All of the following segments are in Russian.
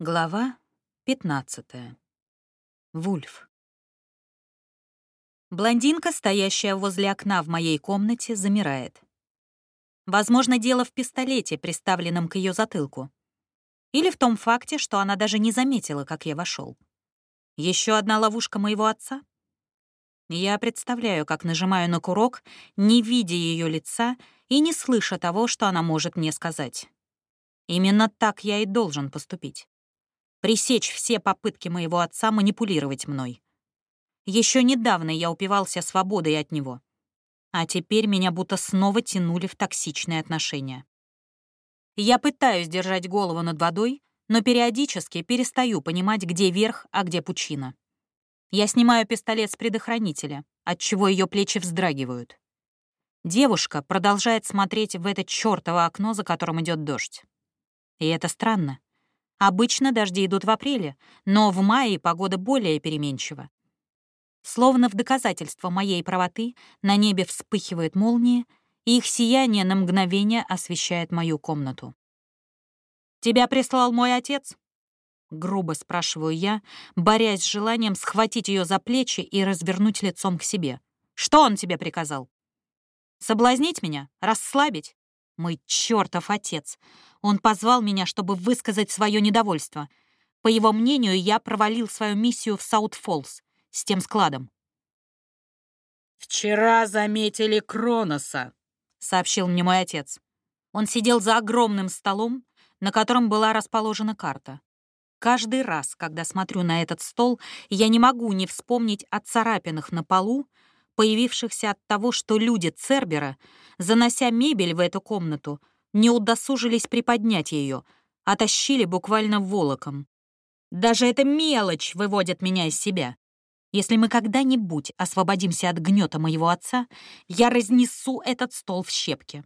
Глава 15. Вульф. Блондинка, стоящая возле окна в моей комнате, замирает. Возможно, дело в пистолете, приставленном к ее затылку. Или в том факте, что она даже не заметила, как я вошел. Еще одна ловушка моего отца? Я представляю, как нажимаю на курок, не видя ее лица и не слыша того, что она может мне сказать. Именно так я и должен поступить пресечь все попытки моего отца манипулировать мной. Еще недавно я упивался свободой от него, а теперь меня будто снова тянули в токсичные отношения. Я пытаюсь держать голову над водой, но периодически перестаю понимать, где верх, а где пучина. Я снимаю пистолет с предохранителя, отчего ее плечи вздрагивают. Девушка продолжает смотреть в это чёртово окно, за которым идет дождь. И это странно. Обычно дожди идут в апреле, но в мае погода более переменчива. Словно в доказательство моей правоты на небе вспыхивают молнии, и их сияние на мгновение освещает мою комнату. «Тебя прислал мой отец?» — грубо спрашиваю я, борясь с желанием схватить ее за плечи и развернуть лицом к себе. «Что он тебе приказал? Соблазнить меня? Расслабить? Мой чертов отец. Он позвал меня, чтобы высказать свое недовольство. По его мнению, я провалил свою миссию в Саут-Фоллс с тем складом. «Вчера заметили Кроноса», — сообщил мне мой отец. Он сидел за огромным столом, на котором была расположена карта. Каждый раз, когда смотрю на этот стол, я не могу не вспомнить о царапинах на полу, появившихся от того, что люди Цербера, занося мебель в эту комнату, не удосужились приподнять ее, а тащили буквально волоком. Даже эта мелочь выводит меня из себя. Если мы когда-нибудь освободимся от гнета моего отца, я разнесу этот стол в щепки.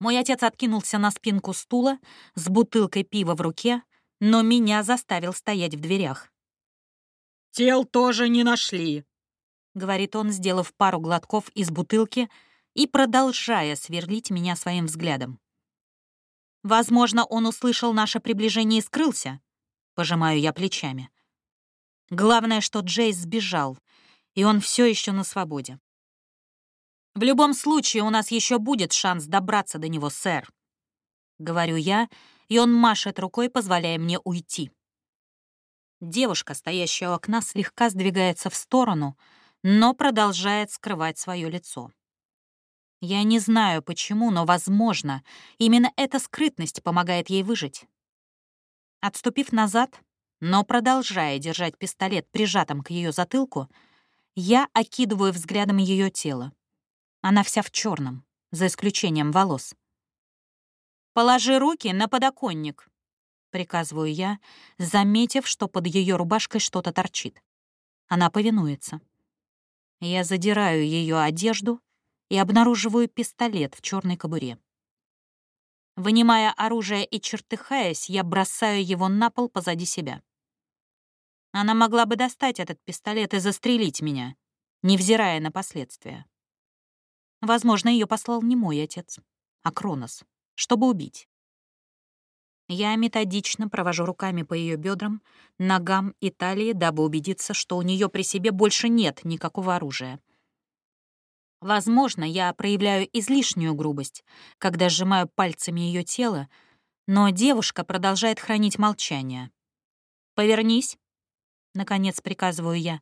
Мой отец откинулся на спинку стула с бутылкой пива в руке, но меня заставил стоять в дверях. «Тел тоже не нашли», — говорит он, сделав пару глотков из бутылки и продолжая сверлить меня своим взглядом. «Возможно, он услышал наше приближение и скрылся», — пожимаю я плечами. Главное, что Джейс сбежал, и он все еще на свободе. «В любом случае, у нас еще будет шанс добраться до него, сэр», — говорю я, и он машет рукой, позволяя мне уйти. Девушка, стоящая у окна, слегка сдвигается в сторону — но продолжает скрывать свое лицо. Я не знаю почему, но, возможно, именно эта скрытность помогает ей выжить. Отступив назад, но продолжая держать пистолет прижатым к ее затылку, я окидываю взглядом ее тело. Она вся в черном, за исключением волос. «Положи руки на подоконник», — приказываю я, заметив, что под ее рубашкой что-то торчит. Она повинуется. Я задираю ее одежду и обнаруживаю пистолет в черной кобуре. Вынимая оружие и чертыхаясь, я бросаю его на пол позади себя. Она могла бы достать этот пистолет и застрелить меня, невзирая на последствия. Возможно, ее послал не мой отец, а Кронос, чтобы убить. Я методично провожу руками по ее бедрам, ногам и талии, дабы убедиться, что у нее при себе больше нет никакого оружия. Возможно, я проявляю излишнюю грубость, когда сжимаю пальцами ее тело, но девушка продолжает хранить молчание. «Повернись», — наконец приказываю я.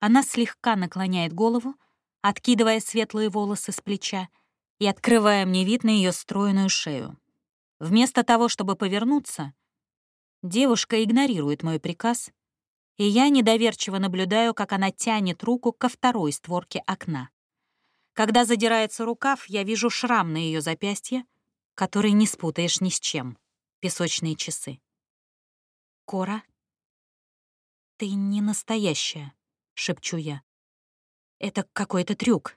Она слегка наклоняет голову, откидывая светлые волосы с плеча и открывая мне вид на ее стройную шею. Вместо того, чтобы повернуться, девушка игнорирует мой приказ, и я недоверчиво наблюдаю, как она тянет руку ко второй створке окна. Когда задирается рукав, я вижу шрам на ее запястье, который не спутаешь ни с чем. Песочные часы. «Кора, ты не настоящая», — шепчу я. «Это какой-то трюк».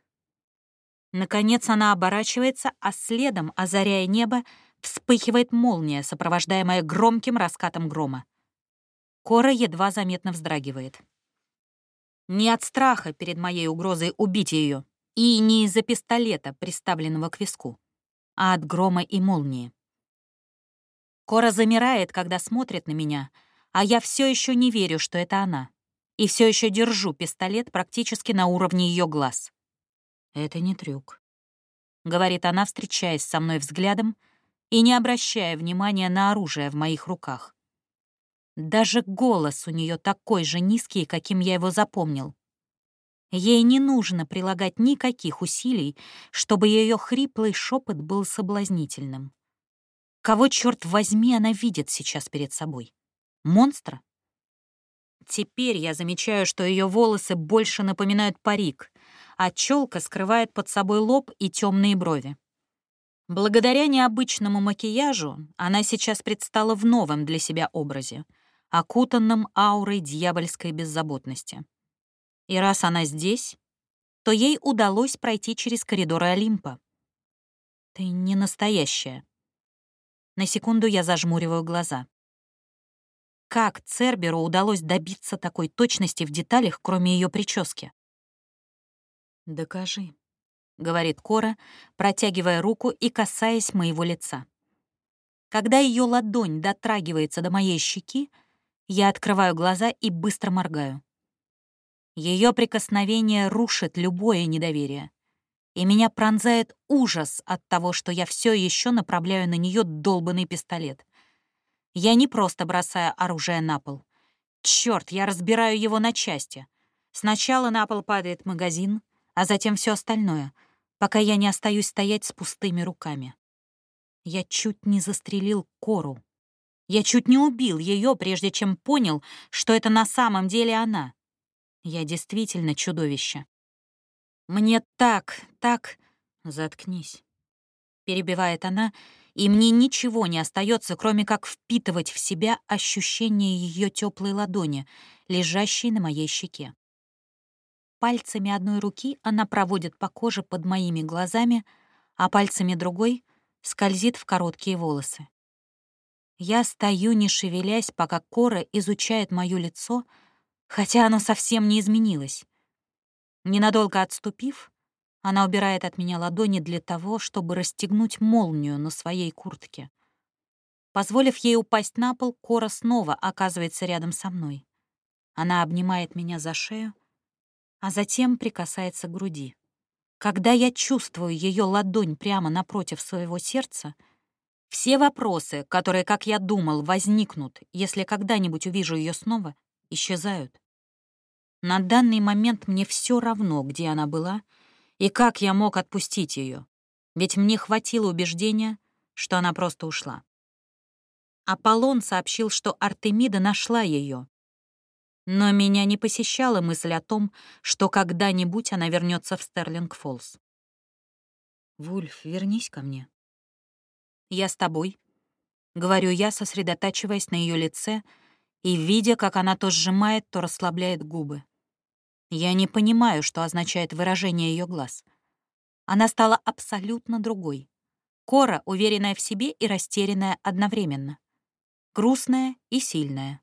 Наконец она оборачивается, а следом, озаряя небо, Вспыхивает молния, сопровождаемая громким раскатом грома. Кора едва заметно вздрагивает. Не от страха перед моей угрозой убить ее, и не из-за пистолета, приставленного к виску, а от грома и молнии. Кора замирает, когда смотрит на меня, а я все еще не верю, что это она. И все еще держу пистолет практически на уровне ее глаз. «Это не трюк», — говорит она, встречаясь со мной взглядом и не обращая внимания на оружие в моих руках. Даже голос у нее такой же низкий, каким я его запомнил. Ей не нужно прилагать никаких усилий, чтобы ее хриплый шепот был соблазнительным. Кого, черт возьми, она видит сейчас перед собой? Монстра? Теперь я замечаю, что ее волосы больше напоминают парик, а челка скрывает под собой лоб и темные брови. Благодаря необычному макияжу она сейчас предстала в новом для себя образе, окутанном аурой дьявольской беззаботности. И раз она здесь, то ей удалось пройти через коридоры Олимпа. Ты не настоящая. На секунду я зажмуриваю глаза. Как Церберу удалось добиться такой точности в деталях, кроме ее прически? «Докажи», — говорит Кора, протягивая руку и касаясь моего лица. Когда ее ладонь дотрагивается до моей щеки, я открываю глаза и быстро моргаю. Ее прикосновение рушит любое недоверие. И меня пронзает ужас от того, что я все еще направляю на нее долбанный пистолет. Я не просто бросаю оружие на пол. Черт, я разбираю его на части. Сначала на пол падает магазин, а затем все остальное, пока я не остаюсь стоять с пустыми руками. Я чуть не застрелил Кору. Я чуть не убил ее, прежде чем понял, что это на самом деле она. Я действительно чудовище. Мне так, так... Заткнись. Перебивает она, и мне ничего не остается, кроме как впитывать в себя ощущение ее теплой ладони, лежащей на моей щеке. Пальцами одной руки она проводит по коже под моими глазами, а пальцами другой скользит в короткие волосы. Я стою, не шевелясь, пока Кора изучает моё лицо — хотя оно совсем не изменилось. Ненадолго отступив, она убирает от меня ладони для того, чтобы расстегнуть молнию на своей куртке. Позволив ей упасть на пол, Кора снова оказывается рядом со мной. Она обнимает меня за шею, а затем прикасается к груди. Когда я чувствую ее ладонь прямо напротив своего сердца, все вопросы, которые, как я думал, возникнут, если когда-нибудь увижу ее снова, исчезают. На данный момент мне все равно, где она была и как я мог отпустить ее, ведь мне хватило убеждения, что она просто ушла. Аполлон сообщил, что Артемида нашла ее, но меня не посещала мысль о том, что когда-нибудь она вернется в Стерлинг-Фоллс. «Вульф, вернись ко мне». «Я с тобой», — говорю я, сосредотачиваясь на ее лице — и видя, как она то сжимает, то расслабляет губы. Я не понимаю, что означает выражение ее глаз. Она стала абсолютно другой. Кора, уверенная в себе и растерянная одновременно. Грустная и сильная.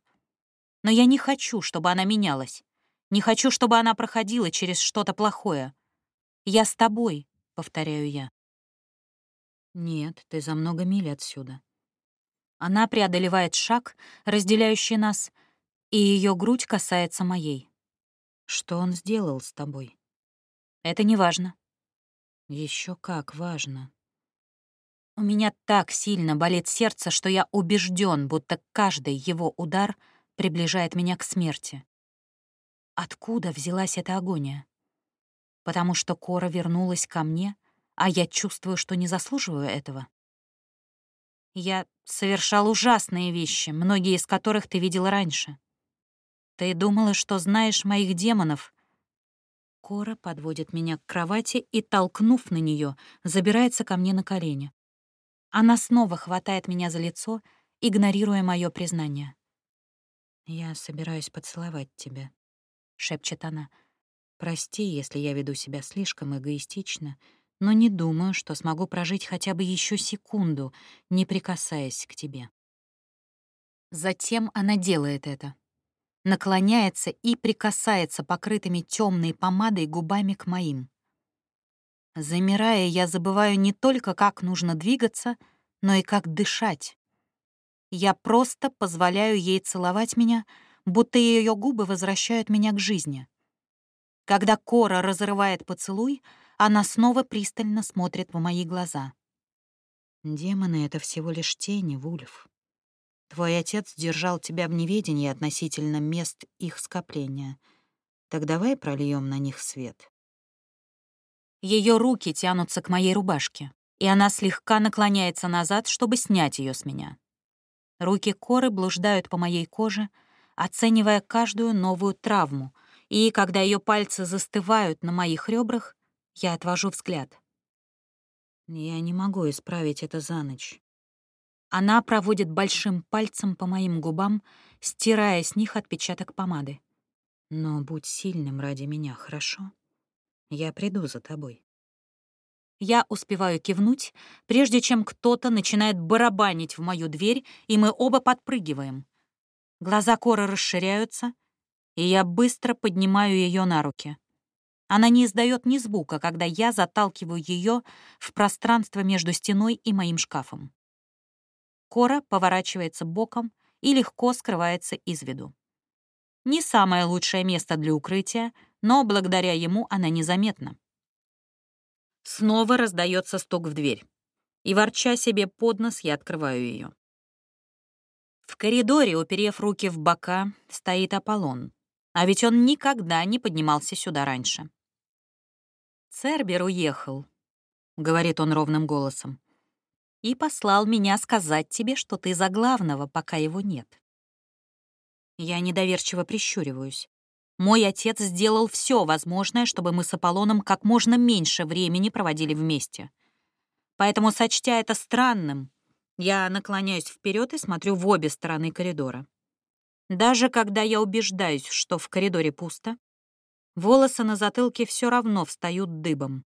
Но я не хочу, чтобы она менялась. Не хочу, чтобы она проходила через что-то плохое. «Я с тобой», — повторяю я. «Нет, ты за много миль отсюда», она преодолевает шаг, разделяющий нас, и ее грудь касается моей. Что он сделал с тобой? Это не важно. Еще как важно. У меня так сильно болит сердце, что я убежден, будто каждый его удар приближает меня к смерти. Откуда взялась эта агония? Потому что Кора вернулась ко мне, а я чувствую, что не заслуживаю этого. Я совершал ужасные вещи, многие из которых ты видел раньше. Ты думала, что знаешь моих демонов. Кора подводит меня к кровати и, толкнув на нее, забирается ко мне на колени. Она снова хватает меня за лицо, игнорируя мое признание. «Я собираюсь поцеловать тебя», — шепчет она. «Прости, если я веду себя слишком эгоистично, но не думаю, что смогу прожить хотя бы еще секунду, не прикасаясь к тебе. Затем она делает это. Наклоняется и прикасается покрытыми темной помадой губами к моим. Замирая, я забываю не только, как нужно двигаться, но и как дышать. Я просто позволяю ей целовать меня, будто ее губы возвращают меня к жизни. Когда Кора разрывает поцелуй, она снова пристально смотрит в мои глаза. «Демоны — это всего лишь тени, Вульф. Твой отец держал тебя в неведении относительно мест их скопления. Так давай прольем на них свет». Ее руки тянутся к моей рубашке, и она слегка наклоняется назад, чтобы снять ее с меня. Руки Коры блуждают по моей коже, оценивая каждую новую травму, и когда ее пальцы застывают на моих ребрах, я отвожу взгляд. Я не могу исправить это за ночь. Она проводит большим пальцем по моим губам, стирая с них отпечаток помады. Но будь сильным ради меня, хорошо? Я приду за тобой. Я успеваю кивнуть, прежде чем кто-то начинает барабанить в мою дверь, и мы оба подпрыгиваем. Глаза Коры расширяются, и я быстро поднимаю ее на руки. Она не издает ни звука, когда я заталкиваю ее в пространство между стеной и моим шкафом. Кора поворачивается боком и легко скрывается из виду. Не самое лучшее место для укрытия, но благодаря ему она незаметна. Снова раздается стук в дверь. И, ворча себе под нос, я открываю ее. В коридоре, уперев руки в бока, стоит Аполлон. А ведь он никогда не поднимался сюда раньше. «Цербер уехал», — говорит он ровным голосом, «и послал меня сказать тебе, что ты за главного, пока его нет». Я недоверчиво прищуриваюсь. Мой отец сделал все возможное, чтобы мы с Аполлоном как можно меньше времени проводили вместе. Поэтому, сочтя это странным, я наклоняюсь вперед и смотрю в обе стороны коридора. Даже когда я убеждаюсь, что в коридоре пусто, волосы на затылке все равно встают дыбом.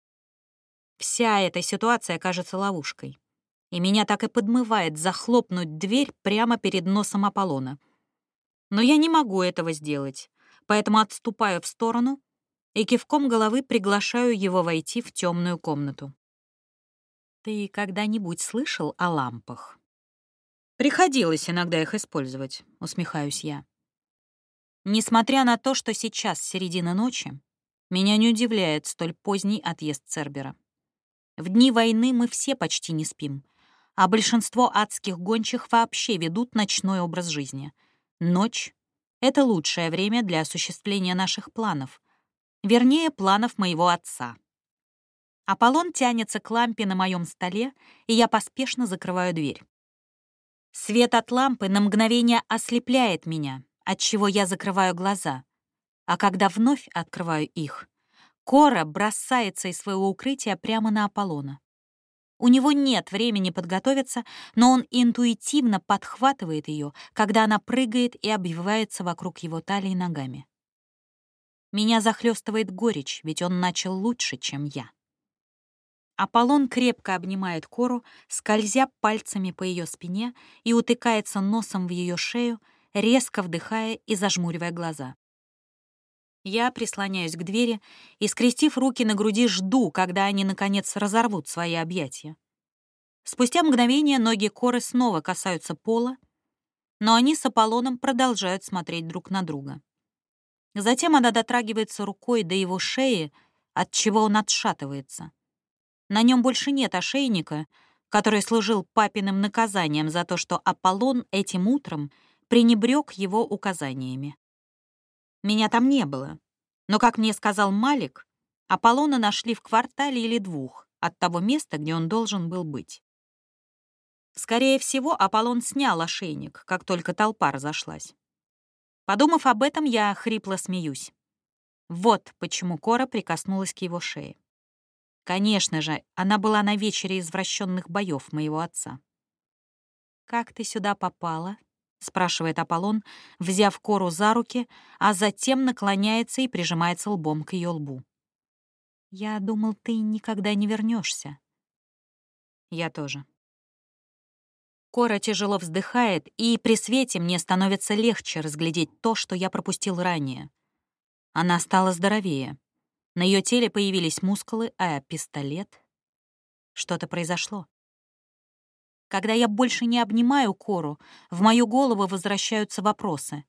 Вся эта ситуация кажется ловушкой. И меня так и подмывает захлопнуть дверь прямо перед носом Аполлона. Но я не могу этого сделать поэтому отступаю в сторону и кивком головы приглашаю его войти в темную комнату. «Ты когда-нибудь слышал о лампах?» «Приходилось иногда их использовать», — усмехаюсь я. Несмотря на то, что сейчас середина ночи, меня не удивляет столь поздний отъезд Цербера. В дни войны мы все почти не спим, а большинство адских гончих вообще ведут ночной образ жизни. Ночь это лучшее время для осуществления наших планов. Вернее, планов моего отца. Аполлон тянется к лампе на моем столе, и я поспешно закрываю дверь. Свет от лампы на мгновение ослепляет меня, отчего я закрываю глаза. А когда вновь открываю их, Кора бросается из своего укрытия прямо на Аполлона. У него нет времени подготовиться, но он интуитивно подхватывает ее, когда она прыгает и обвивается вокруг его талии ногами. Меня захлестывает горечь, ведь он начал лучше, чем я. Аполлон крепко обнимает Кору, скользя пальцами по ее спине и утыкается носом в ее шею, резко вдыхая и зажмуривая глаза. Я прислоняюсь к двери и, скрестив руки на груди, жду, когда они, наконец, разорвут свои объятия. Спустя мгновение ноги Коры снова касаются пола, но они с Аполлоном продолжают смотреть друг на друга. Затем она дотрагивается рукой до его шеи, от чего он отшатывается. На нем больше нет ошейника, который служил папиным наказанием за то, что Аполлон этим утром пренебрег его указаниями. Меня там не было. Но, как мне сказал Малик, Аполлона нашли в квартале или двух от того места, где он должен был быть. Скорее всего, Аполлон снял ошейник, как только толпа разошлась. Подумав об этом, я хрипло смеюсь. Вот почему Кора прикоснулась к его шее. Конечно же, она была на вечере извращенных боев моего отца. «Как ты сюда попала?» — спрашивает Аполлон, взяв Кору за руки, а затем наклоняется и прижимается лбом к ее лбу. «Я думал, ты никогда не вернешься. «Я тоже». Кора тяжело вздыхает, и при свете мне становится легче разглядеть то, что я пропустил ранее. Она стала здоровее. На ее теле появились мускулы, а пистолет... Что-то произошло. Когда я больше не обнимаю Кору, в мою голову возвращаются вопросы.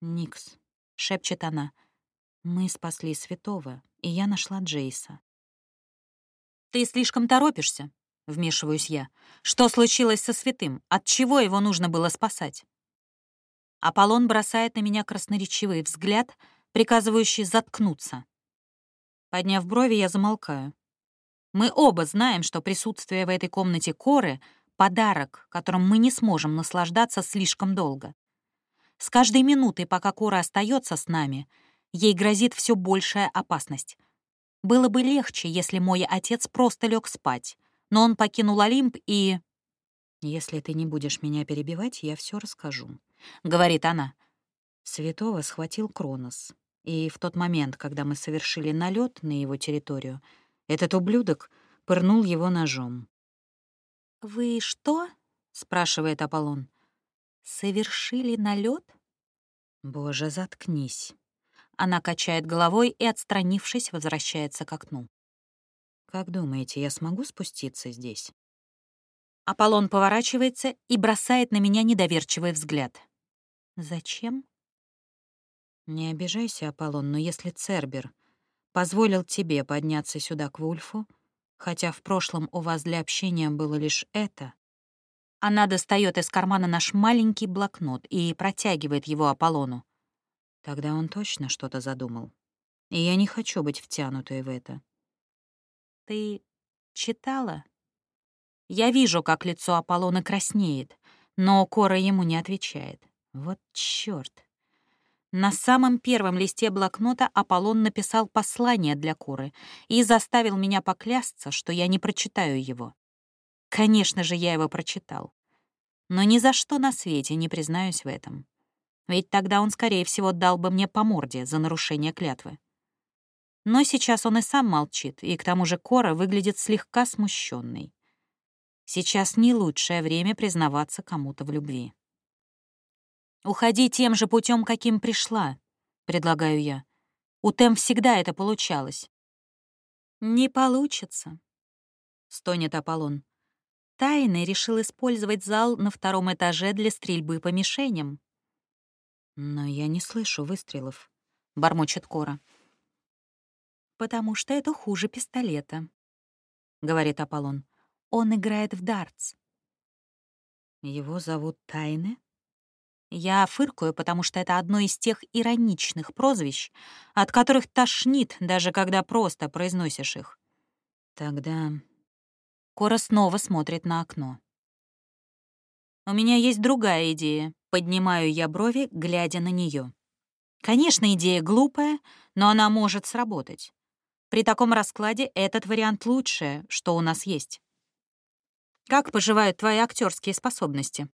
«Никс», — шепчет она, — «мы спасли святого, и я нашла Джейса». «Ты слишком торопишься», — вмешиваюсь я. «Что случилось со святым? От чего его нужно было спасать?» Аполлон бросает на меня красноречивый взгляд, приказывающий заткнуться. Подняв брови, я замолкаю. Мы оба знаем, что присутствие в этой комнате Коры — подарок, которым мы не сможем наслаждаться слишком долго. С каждой минутой, пока Кора остается с нами, ей грозит все большая опасность. Было бы легче, если мой отец просто лег спать, но он покинул Олимп и... «Если ты не будешь меня перебивать, я все расскажу», — говорит она. Святого схватил Кронос, и в тот момент, когда мы совершили налет на его территорию, этот ублюдок пырнул его ножом. «Вы что?» — спрашивает Аполлон. «Совершили налет? «Боже, заткнись!» Она качает головой и, отстранившись, возвращается к окну. «Как думаете, я смогу спуститься здесь?» Аполлон поворачивается и бросает на меня недоверчивый взгляд. «Зачем?» «Не обижайся, Аполлон, но если Цербер позволил тебе подняться сюда к Вульфу, хотя в прошлом у вас для общения было лишь это...» Она достает из кармана наш маленький блокнот и протягивает его Аполлону. Тогда он точно что-то задумал. И я не хочу быть втянутой в это. Ты читала? Я вижу, как лицо Аполлона краснеет, но Кора ему не отвечает. Вот чёрт. На самом первом листе блокнота Аполлон написал послание для Коры и заставил меня поклясться, что я не прочитаю его. Конечно же, я его прочитал. Но ни за что на свете не признаюсь в этом. Ведь тогда он, скорее всего, дал бы мне по морде за нарушение клятвы. Но сейчас он и сам молчит, и к тому же Кора выглядит слегка смущенной. Сейчас не лучшее время признаваться кому-то в любви. «Уходи тем же путем, каким пришла», — предлагаю я. У Тем всегда это получалось. «Не получится», — стонет Аполлон. Тайный решил использовать зал на втором этаже для стрельбы по мишеням. «Но я не слышу выстрелов», — бормочет Кора. «Потому что это хуже пистолета», — говорит Аполлон. «Он играет в дартс». «Его зовут Тайны?» Я фыркаю, потому что это одно из тех ироничных прозвищ, от которых тошнит, даже когда просто произносишь их. Тогда Кора снова смотрит на окно. «У меня есть другая идея», — поднимаю я брови, глядя на нее. Конечно, идея глупая, но она может сработать. При таком раскладе этот вариант лучшее, что у нас есть. Как поживают твои актерские способности?